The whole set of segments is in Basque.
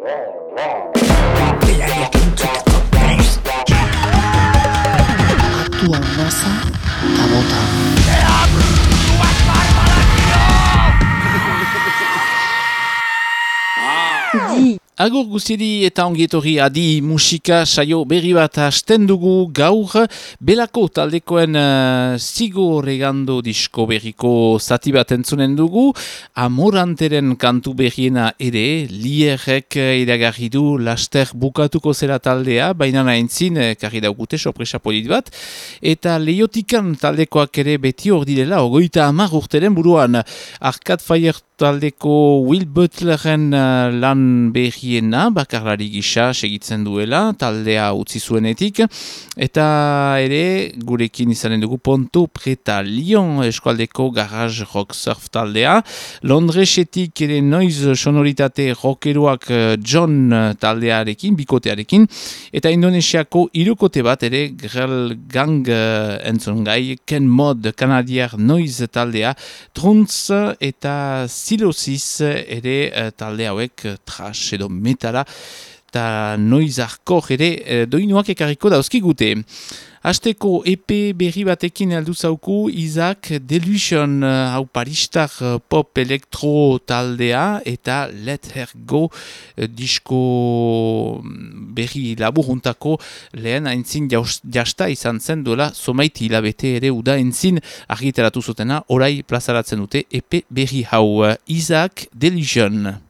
roar, roar. Agur guztiedi eta ongietorri adi musika saio berri bat hasten dugu gaur. Belako taldekoen uh, zigo regando disko berriko zati bat entzunen dugu. Amoranteren kantu berriena ere lierrek iragarri du laster bukatuko zera taldea baina nahintzin eh, karri daugute sorpresa polit bat. Eta leiotikan taldekoak ere beti hor direla ogoita amar urteren buruan. Arcade Fire taldeko Will Butleren uh, lan behiena, bakarlari gisa segitzen duela, taldea utzi zuenetik, eta ere gurekin izanen dugu ponto preta Lyon eskualdeko garage rock surf taldea, Londresetik ere noiz sonoritate rockeroak John taldearekin, bikotearekin, eta Indonesiako irukote bat ere grel gang uh, entzun gai, Ken Mod kanadiar noiz taldea, Truntz eta Silosis ere uh, talde hauek uh, trash edo metala eta noiz arkor ere uh, doinuak ekarriko dauzkigute. Azteko EP berri batekin aldu zauku Isaac Delusion hau paristar pop elektro taldea eta Let Her Go disko mm, berri laburuntako lehen aintzin jasta izan zen duela somaiti hilabete ere uda entzin argiteratu zutena orai plazaratzen dute EP berri hau Isaac Delusion.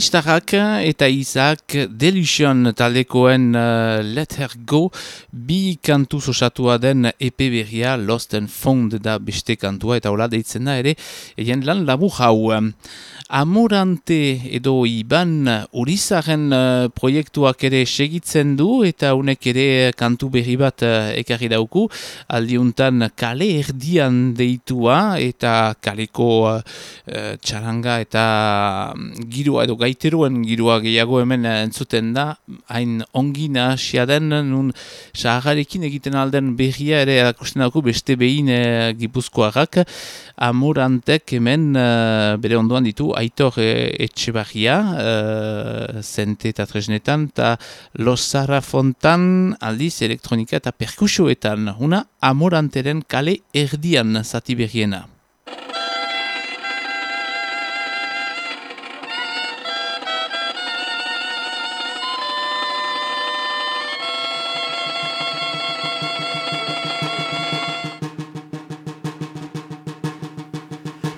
Paristarrak eta Isaac Delusion taldekoen uh, Let Her Go bi kantu osatua den EP berria Lost and Found da beste kantua eta hola deitzen da ere egin lan labur hau. Amorante edo Iban Urizaren uh, proiektuak ere segitzen du eta unek ere kantu berri bat uh, ekarri dauku. Aldiuntan kale erdian deitua eta kaleko uh, uh, txaranga eta mm, girua edo gaiteroen girua gehiago hemen uh, entzuten da. Hain ongina den nun sahagarekin egiten alden berria ere erakusten dauku beste behin uh, gipuzkoarrak. Amorantek hemen uh, bere ondoan ditu aitor e, etxebarria uh, zente eta tresnetan eta losara fontan aldiz elektronika eta perkusioetan una amoranteren kale erdian zati berriena.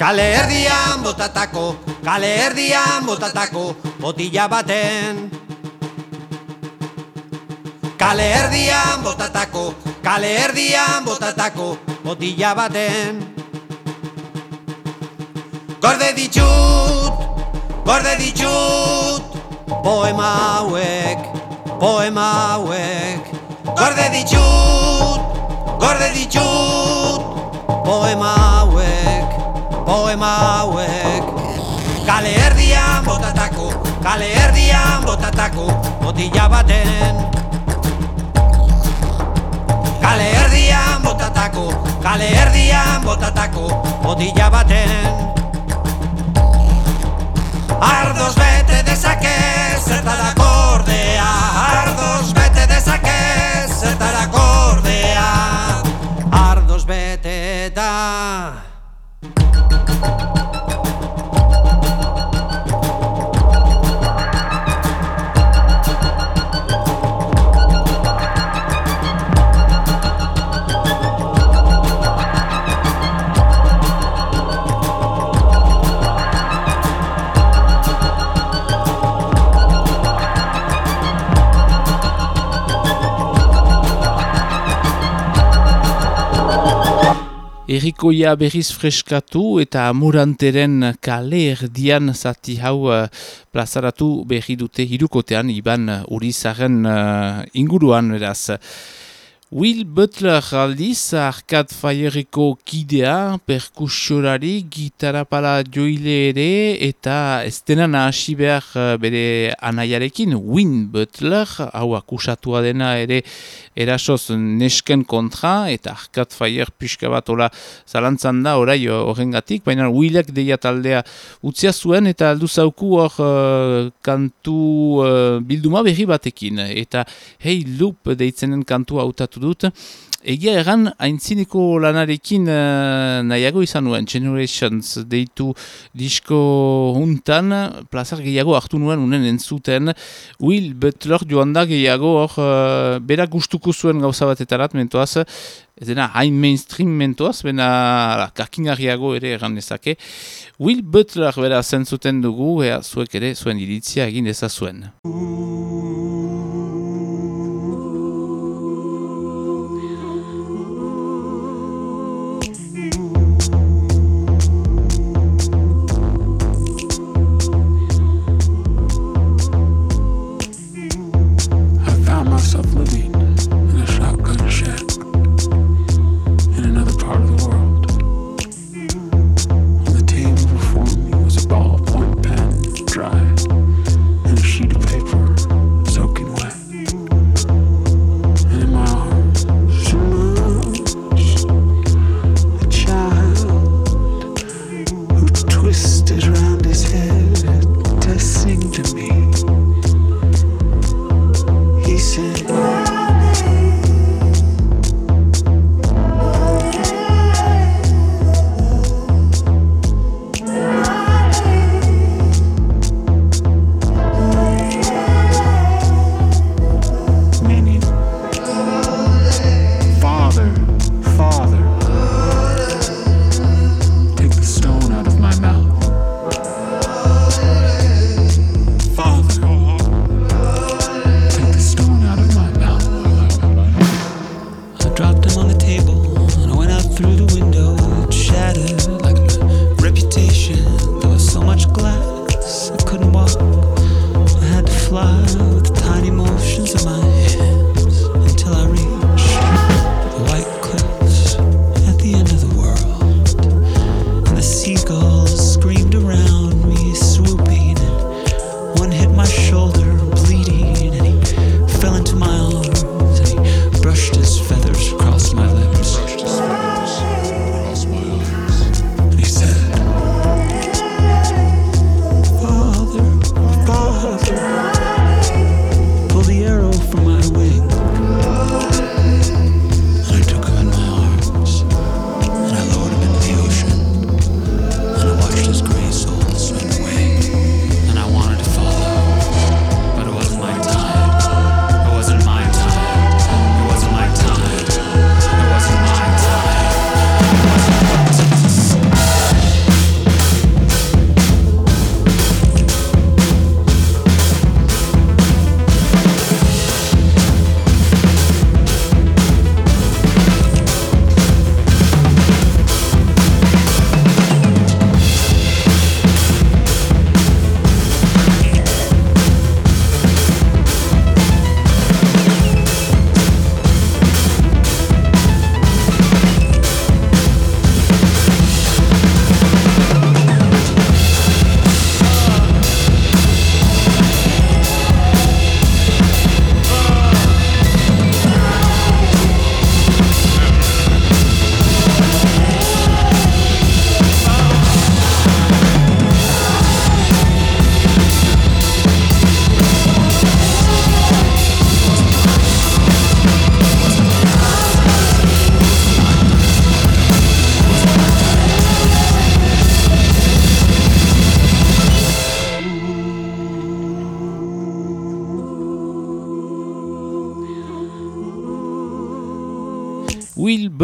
Kale erdian botatako, kale erdian botatako, botila baten. Kale erdian botatako, kale erdian botatako, botila baten. Gorde ditut, gorde ditut, poema hauek, poema hauek. Gorde ditut, gorde ditut, poema hauek, poema hauek. Kale erdian botatako, kale erdian botatako, botila baten. Kale erdian botatako, kale erdian botatako, botila baten. Ardoz bete dezake, zertarako ordea, ardoz bete Erikoia berriz freskatu eta amuranteren kale erdian zati hau uh, plazaratu berri dute hirukotean iban urizaren uh, inguruan beraz. Will Butler aldiz, Arcade Fireko kidea, perkusiorari, gitarapala joile ere, eta ez dena nahasi behar eh, bere anaiarekin, Win Butler, hau akusatua dena ere erasoz nesken kontra, eta Arcade Fire pixka bat ola zalantzan da, orai horrengatik, baina Willek deia taldea utzia zuen, eta aldu zauku hor uh, kantu uh, bilduma berri batekin, eta hei loop deitzenen kantua hautatu dut. Egia erran, haintzineko lanarekin uh, nahiago izan nuen, Generations deitu disko huntan, plazar gehiago hartu nuen unen entzuten, Will Butler joan da gehiago hor, uh, berak gustuko zuen gauza batetarat mentoaz, ez dena hain mainstream mentoaz, bena kakingarriago ere erran dezake. Will Butler bera zentzuten dugu, ea zuek ere zuen iritzia egin ezazuen. I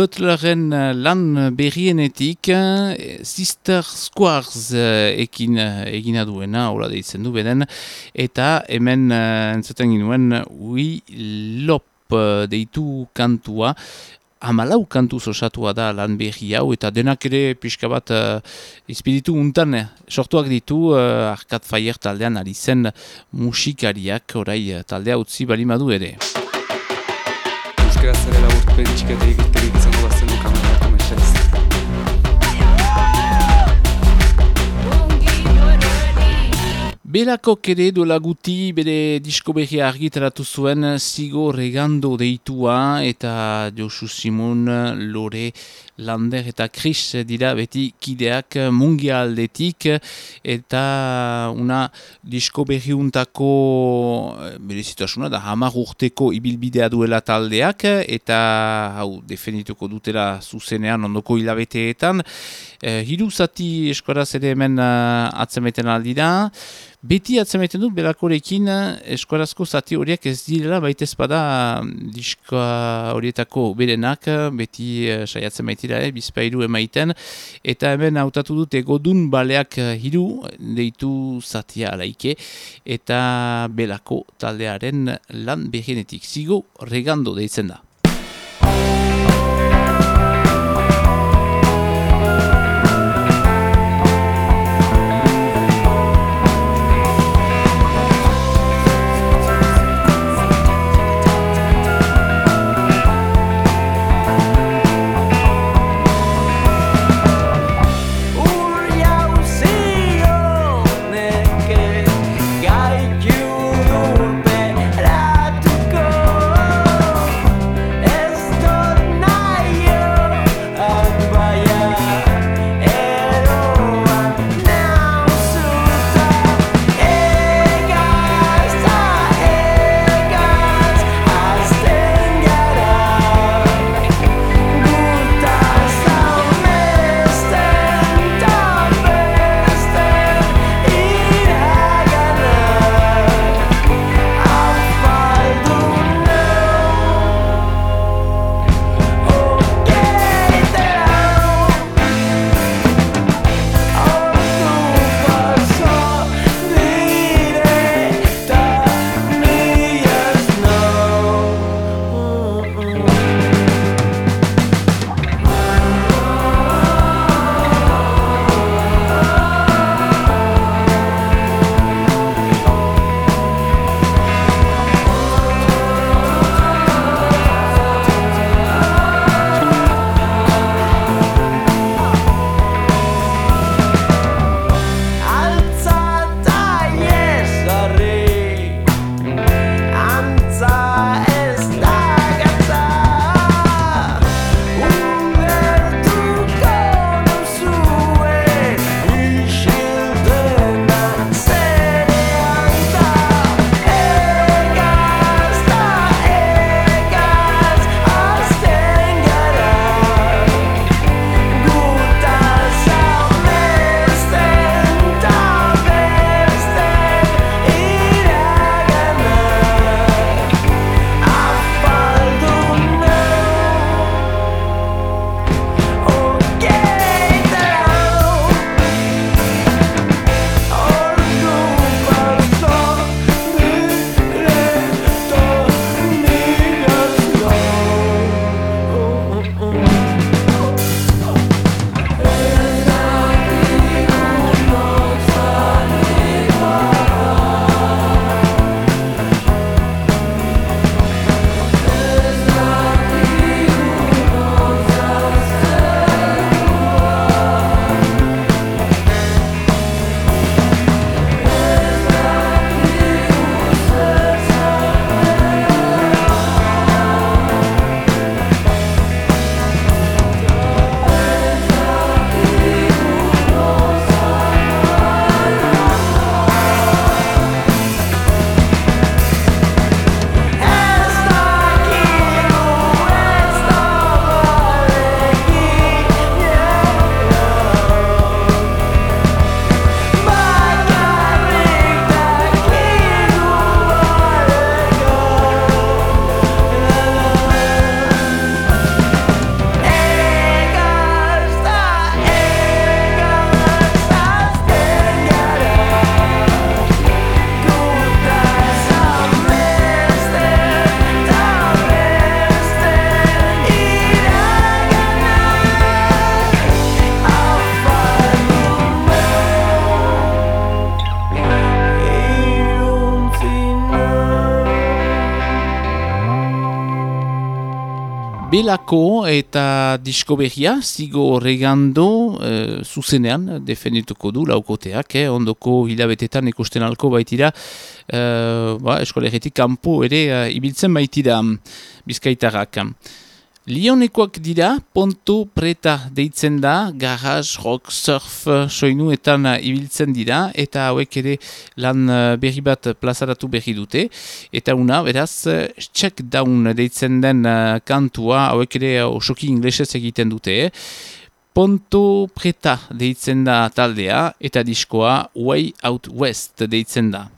Will Butlerren eh, lan berrienetik eh, Sister Squares eh, ekin egina duena, hola deitzen du beden, eta hemen entzuten ginuen We Lop deitu kantua, Hamalau kantuz osatua da lan berri hau eta denak ere pixka bat uh, espiritu untan eh, sortuak ditu uh, Arkat Fire taldean ari zen musikariak orai taldea utzi balimadu ere. Euskaraz ere laburpen txiketeik ikusterik izango bazen du kamerako mesez. Belakok ere duela guti bere disko berria argitaratu zuen Zigo Regando deitua eta Josu Simon, Lore, Lander eta Chris dira beti kideak mungia aldetik eta una disko berriuntako bere situazioa da hamar urteko ibilbidea duela taldeak eta hau definituko dutela zuzenean ondoko hilabeteetan. Eh, hiru zati eskoraz ere hemen uh, atzemeten aldira. Beti atzemaiten dut belakorekin eskuarazko zati horiek ez direla baita ezpada diskoa horietako berenak, beti uh, saiatzen baitira, eh, bizpairu emaiten, eta hemen hautatu dut egodun baleak eh, hiru deitu zatia alaike, eta belako taldearen lan behenetik. Zigo regando deitzen da. Belako eta disko berria, zigo regando, e, zuzenean, defendituko du laukoteak, eh, ondoko hilabetetan ikusten alko baitira, e, ba, eskolegetik kanpo ere e, ibiltzen baitira bizkaitarrak. Lionekoak dira, ponto preta deitzen da, garage, rock, surf, soinuetan ibiltzen dira, eta hauek ere lan eh, berri bat plazaratu berri dute. Eta una, beraz, check down deitzen den eh, kantua, hauek ere osoki inglesez egiten dute. Ponto preta deitzen da taldea, eta diskoa Way Out West deitzen da.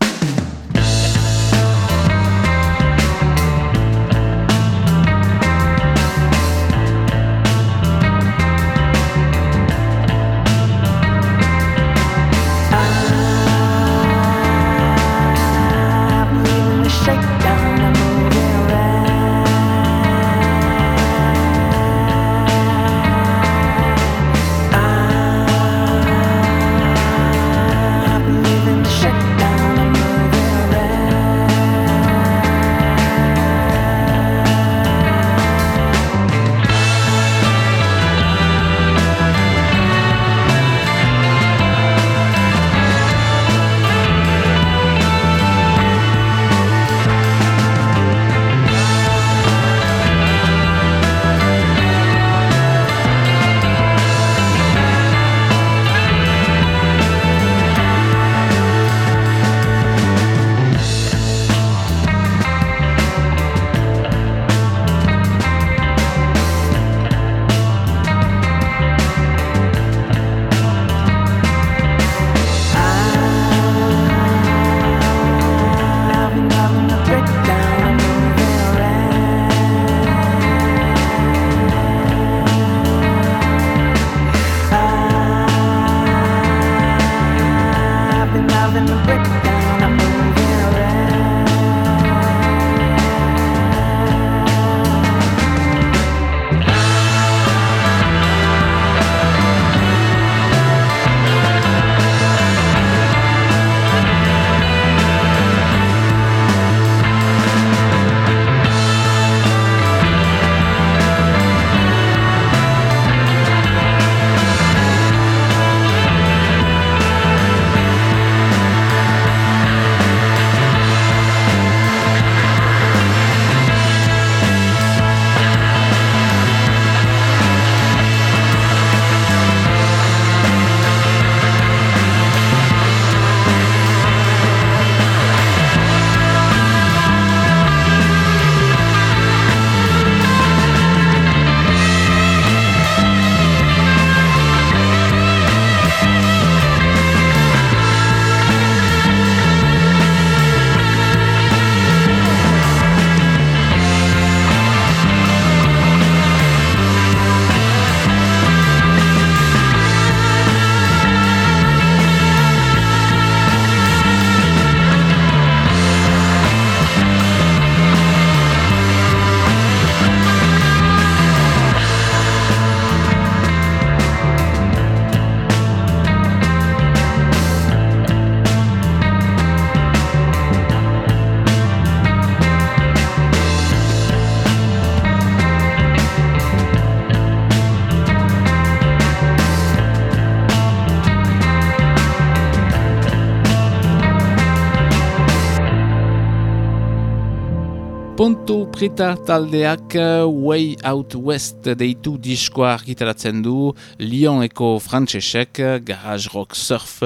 Preta taldeak uh, Way Out West deitu diskoa argitaratzen du Lyoneko frantsesek uh, garage rock surf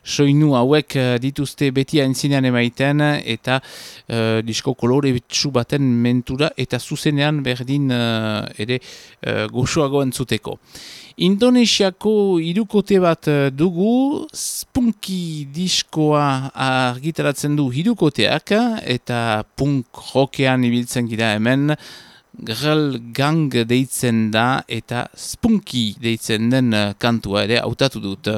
soinu hauek uh, dituzte beti aintzinean emaiten eta uh, disko kolore bitxu baten mentura eta zuzenean berdin uh, ere uh, goxoago entzuteko. Indonesiako hirukote bat eh, dugu, spunky diskoa argitaratzen du hirukoteak eta punk rockean ibiltzen gira hemen, Grel gang deitzen da eta spunky deitzen den eh, kantua ere hautatu dut.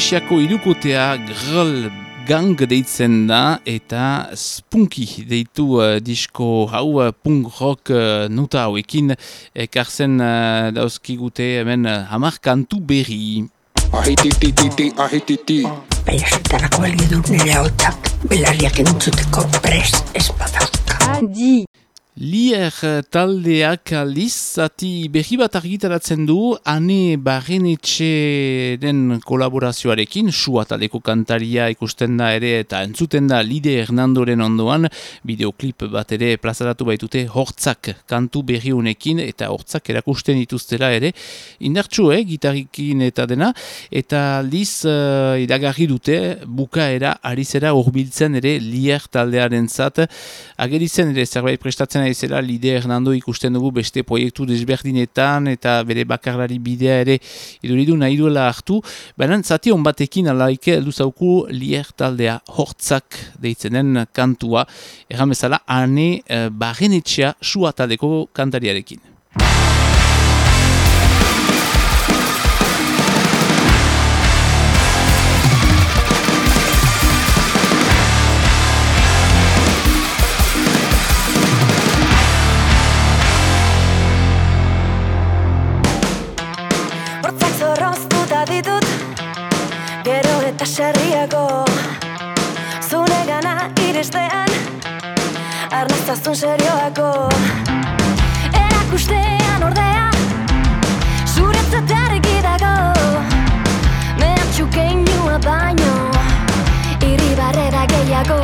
Indonesiako irukotea grrl gang deitzen da eta spunky deitu uh, disko hau uh, punk rock uh, nuta hauekin ekartzen uh, dauzkigute hemen uh, hamar kantu berri. Ahititititi, ahititi. Baiasetarako balio du nire hotzak belarriak entzuteko prest ez badauka. Adi. Lier eh, taldeak aldiz, zati berri bat argitaratzen du, ane barrenetxe den kolaborazioarekin, sua taldeko kantaria ikusten da ere eta entzuten da Lide Hernandoren ondoan, bideoklip bat ere plazaratu baitute hortzak kantu berri honekin eta hortzak erakusten dituztela ere, indartsu, eh, gitarikin eta dena, eta aldiz uh, iragarri dute bukaera arizera horbiltzen ere Lier taldearen zat, agerizen ere zerbait prestatzen naizela Lide Hernando ikusten dugu beste proiektu desberdinetan eta bere bakarlari bidea ere iduridu nahi duela hartu. Baina zati hon batekin alaike heldu zauku Lier taldea hortzak deitzenen kantua. Erran bezala, ane uh, barrenetxea sua taldeko kantariarekin. Sarriago Zune gana iristean Arnaztazun serioako Erakustean ordea Zuretzat argi dago. Mehatxu keinua baino Irribarrera gehiago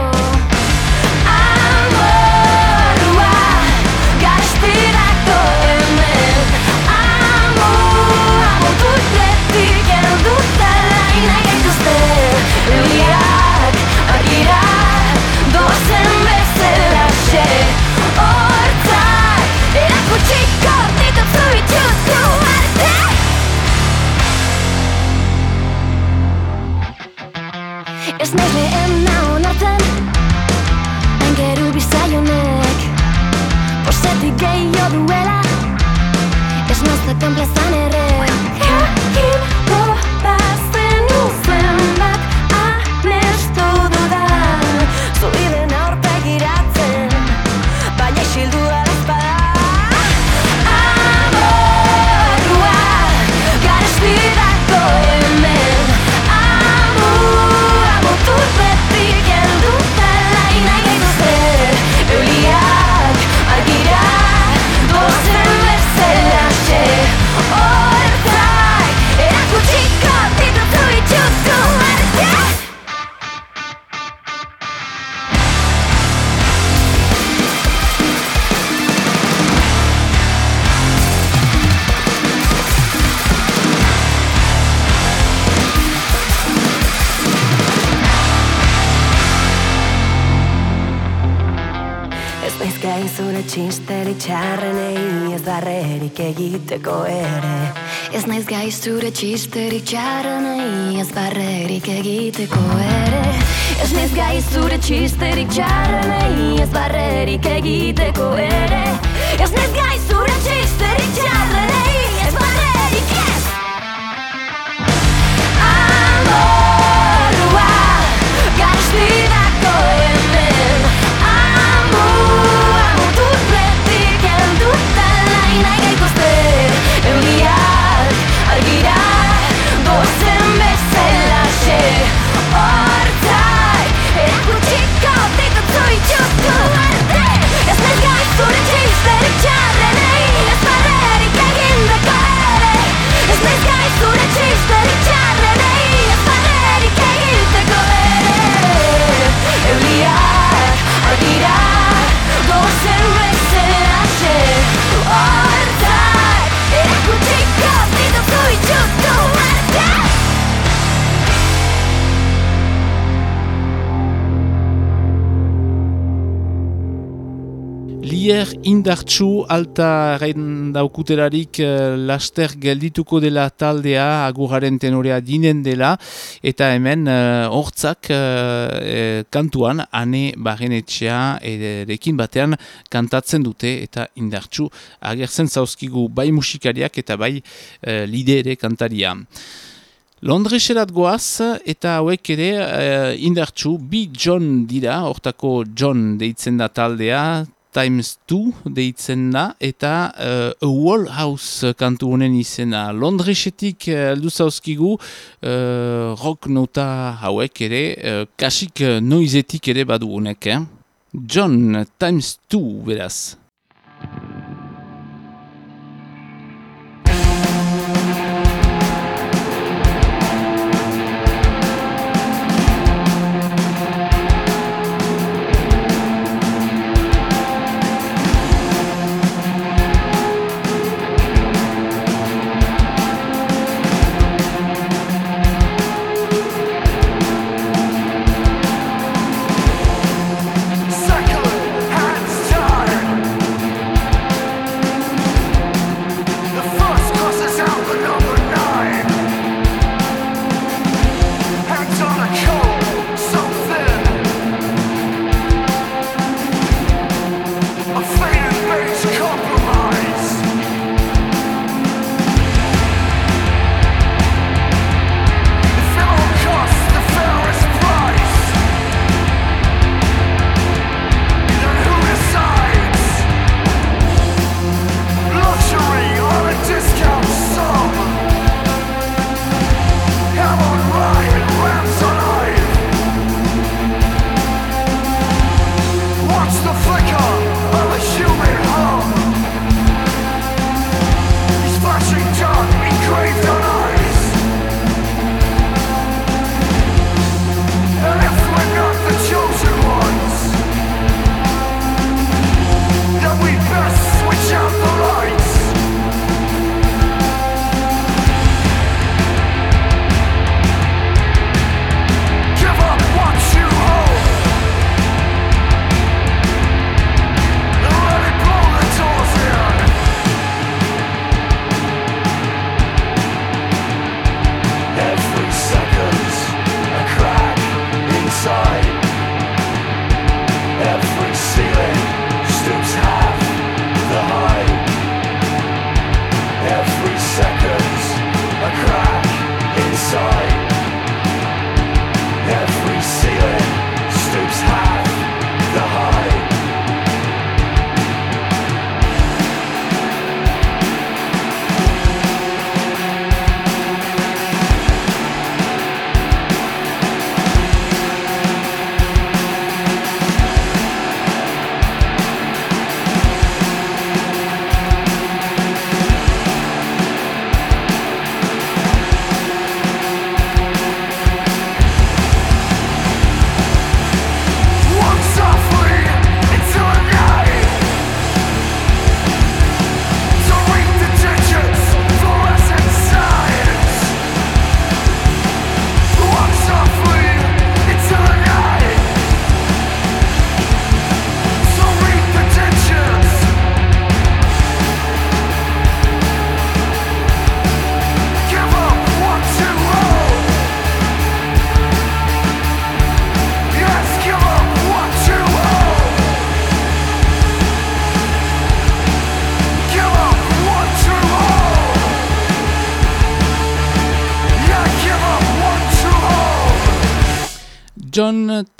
egiteko ere. Ez naiz gai zure txisterik txarrenei ez barrerik egiteko ere. Ez naiz gai zure txisterik txarrenei ez barrerik egiteko ere. Ez naiz indartsu alta gain daukuterarik eh, laster geldituko dela taldea aguraren tenorea dinen dela eta hemen eh, hortzak eh, kantuan ane barrenetxea erekin batean kantatzen dute eta indartsu agertzen zauzkigu bai musikariak eta bai eh, lide ere kantaria. Londreserat goaz eta hauek ere uh, indartsu bi John dira, hortako John deitzen da taldea, Times 2 deitzen da, eta uh, A Wall House kantu honen izena. Londresetik aldu zauzkigu uh, rock nota hauek ere, uh, kasik noizetik ere badu honek, eh? John Times 2 beraz.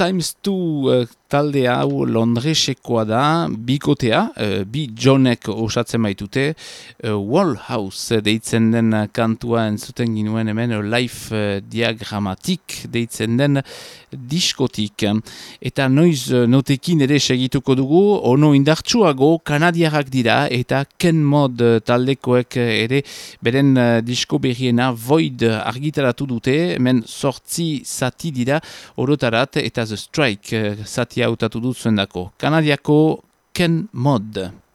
Times 2 uh, talde hau Londresekoa da, bikotea, uh, bi Johnek osatzen baitute, uh, Wall House deitzen den kantua entzuten ginuen hemen uh, life uh, diagramatik deitzen den diskotik. Eta noiz notekin ere segituko dugu, ono indartsuago kanadiarrak dira eta Ken Mod taldekoek ere beren disko berriena Void argitaratu dute, hemen sortzi zati dira orotarat eta The Strike zati hautatu dut zuendako. Kanadiako Ken Mod.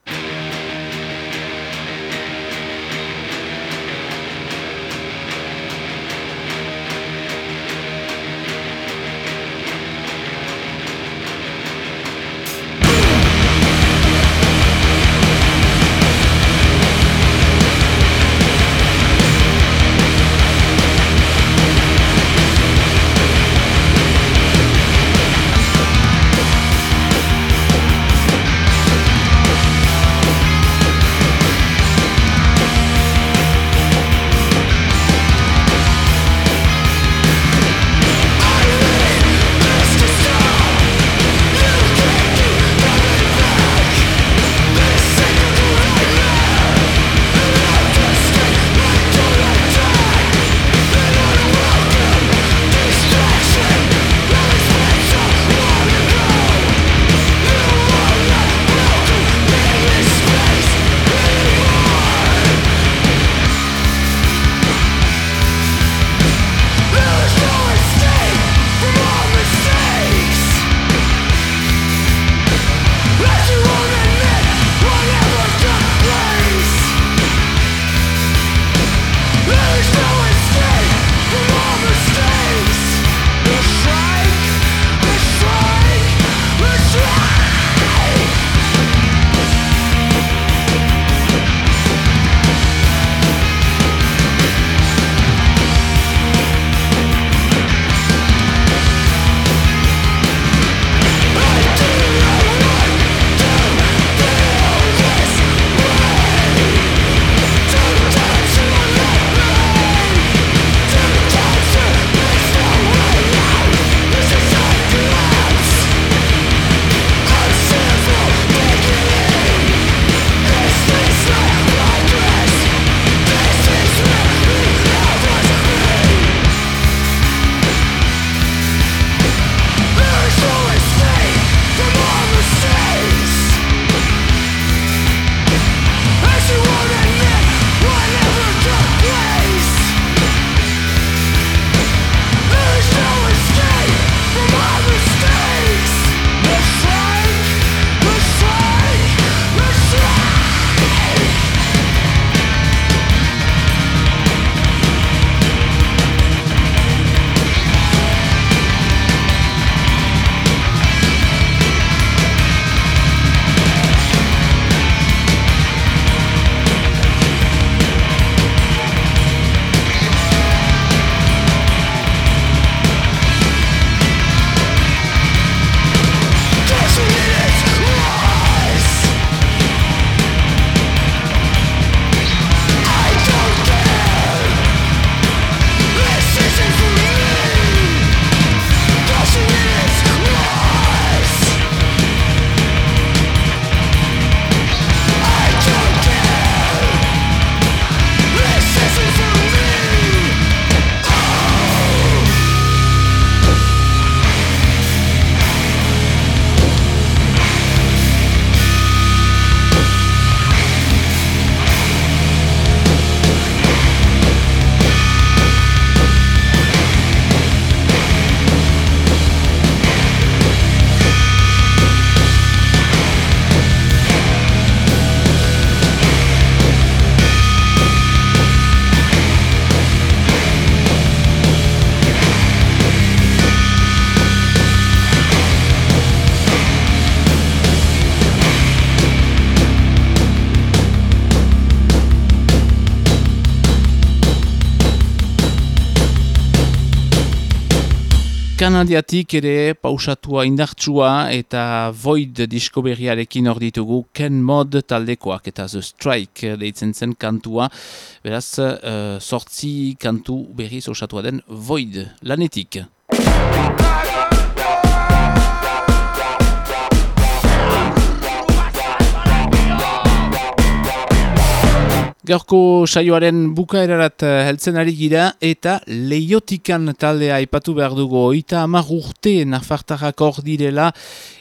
Kanadiatik ere pausatua indartsua eta Void disko berriarekin hor ditugu Ken Mod taldekoak eta The Strike deitzen zen kantua. Beraz, sortzi kantu berriz osatua den Void lanetik. Gaurko saioaren bukaerarat eh, heltzen ari gira eta leiotikan taldea aipatu behar dugu oita hamar urte nafartarrak hor direla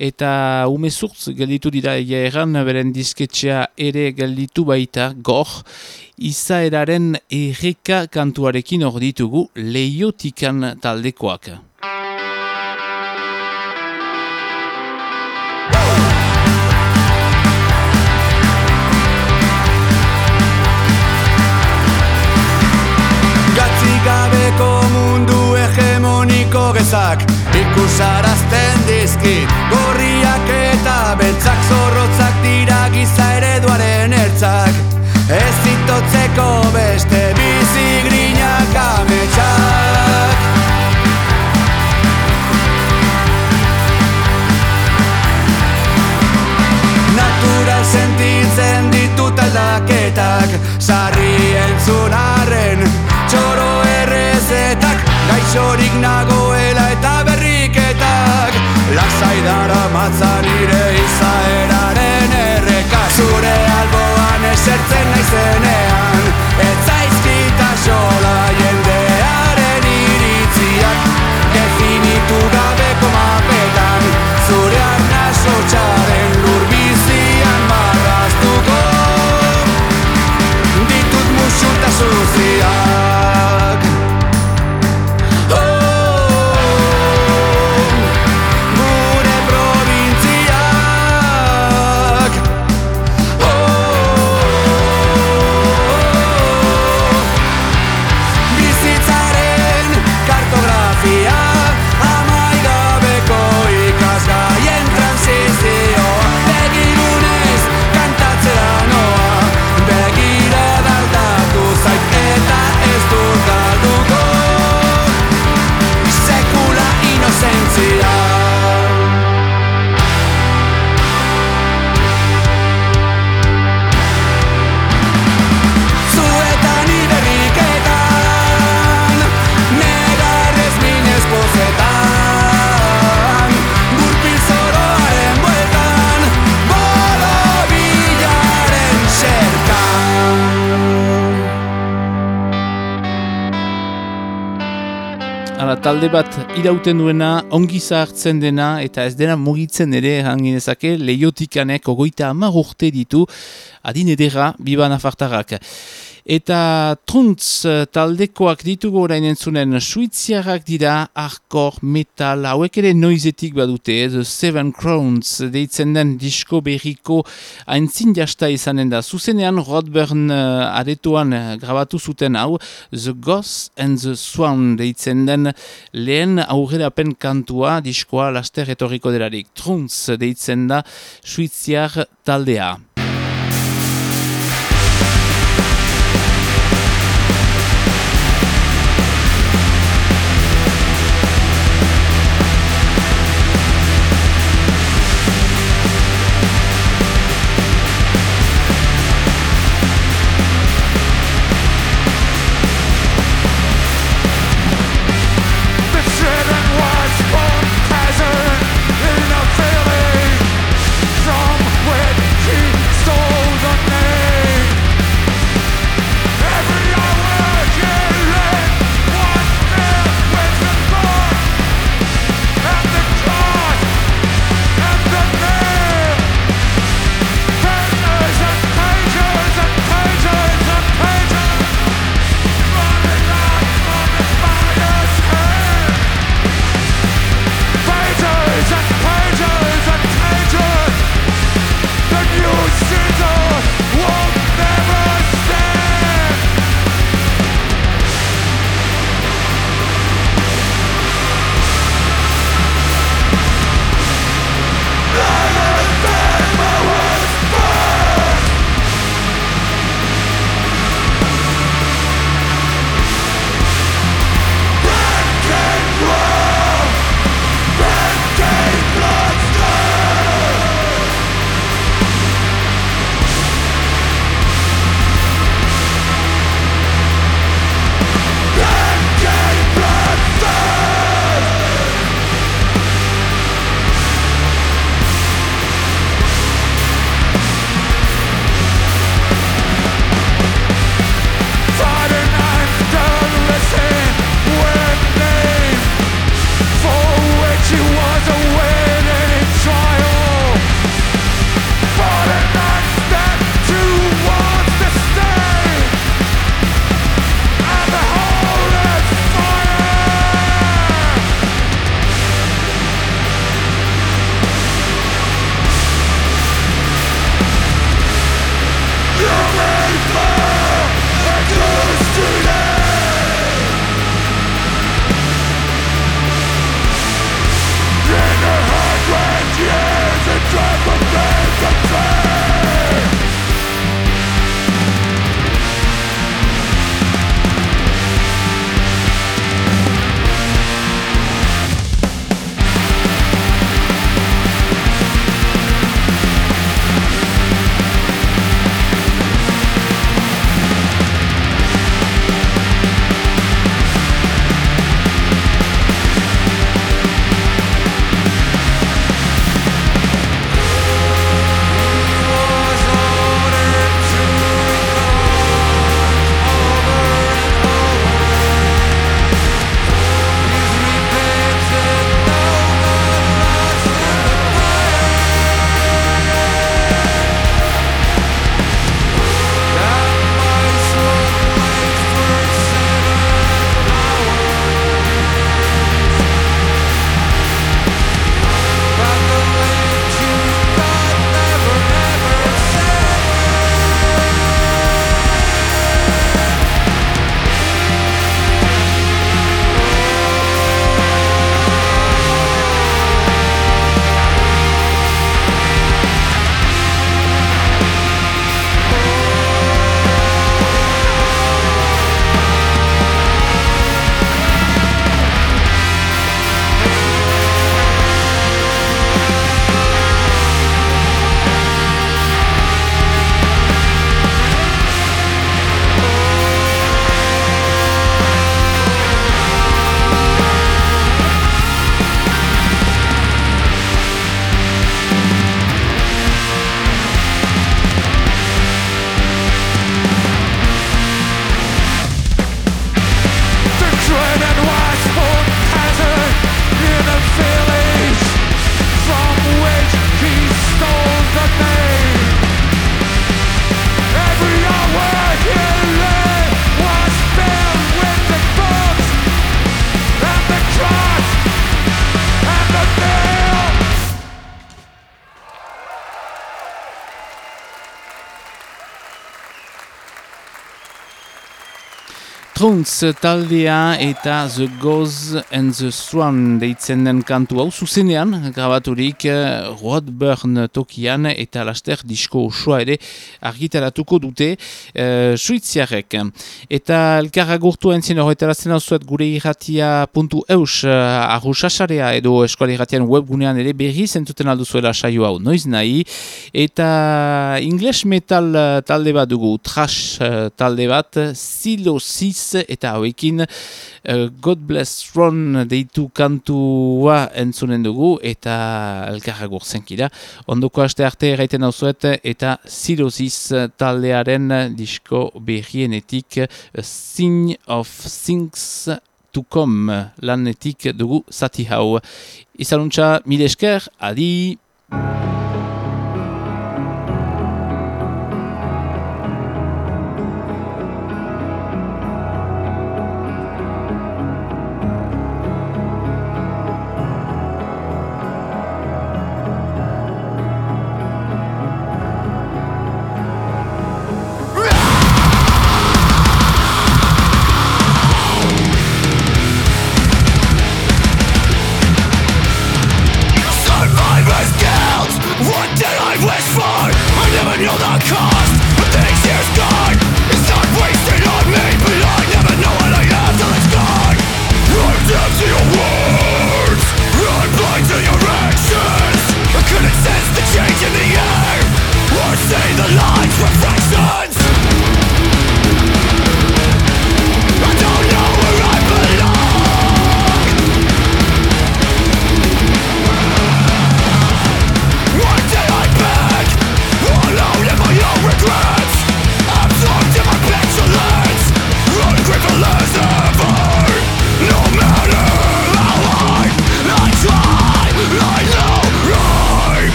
eta umezurtz gelditu dira egia erran beren disketxea ere gelditu baita gor izaeraren erreka kantuarekin hor ditugu leiotikan taldekoak. Gabeko mundu hegemoniko gezak Ikusarazten dizkit Gorriak eta beltzak zorrotzak dira giza ereduaren ertzak. Ez zitotzeko beste bizi grinak ametsak. Natural sentitzen ditut aldaketak Sarri entzun arren txoro errezetak Gaixorik nagoela eta berriketak. Lasai dara matzan nire izaeraren erreka Zure alboan esertzen naizenean. Ez zaizkita talde bat irauten duena, ongi zahartzen dena, eta ez dena mugitzen ere, hangin ezake, lehiotikanek ogoita hamar urte ditu, adin edera, biba nafartarrak. Eta truntz eh, taldekoak ditugu orain entzunen suiziarrak dira, hardcore, metal, hauek ere noizetik badute, eh, The Seven Crowns, deitzen den disko berriko haintzin jasta izanen da. Zuzenean, Rodburn uh, aretoan eh, grabatu zuten hau, The Ghost and the Swan deitzen den lehen aurrerapen kantua diskoa laster etorriko delarik. Truntz deitzen da suiziar taldea. Trunks taldea eta The Goz and the Swan deitzen den kantu hau. Zuzenean grabaturik eh, Rodburn tokian eta laster disko osoa ere argitaratuko dute uh, suitziarek. Eta elkarra gurtu entzien horretarazten zuet gure irratia puntu eus uh, arrusasarea edo eskuali irratian webgunean ere berri zentuten aldu zuela saio hau. Noiz nahi? Eta English metal talde bat dugu trash talde bat Silo 6 eta hauekin uh, God Bless Ron deitu kantua entzunen dugu eta elkarra gurzenkira. Ondoko aste arte erraiten hau zuet eta 6 taldearen disko berrienetik A Thing of Things to come lanetik dugu zati hau. Izanuntza, mile esker, adi!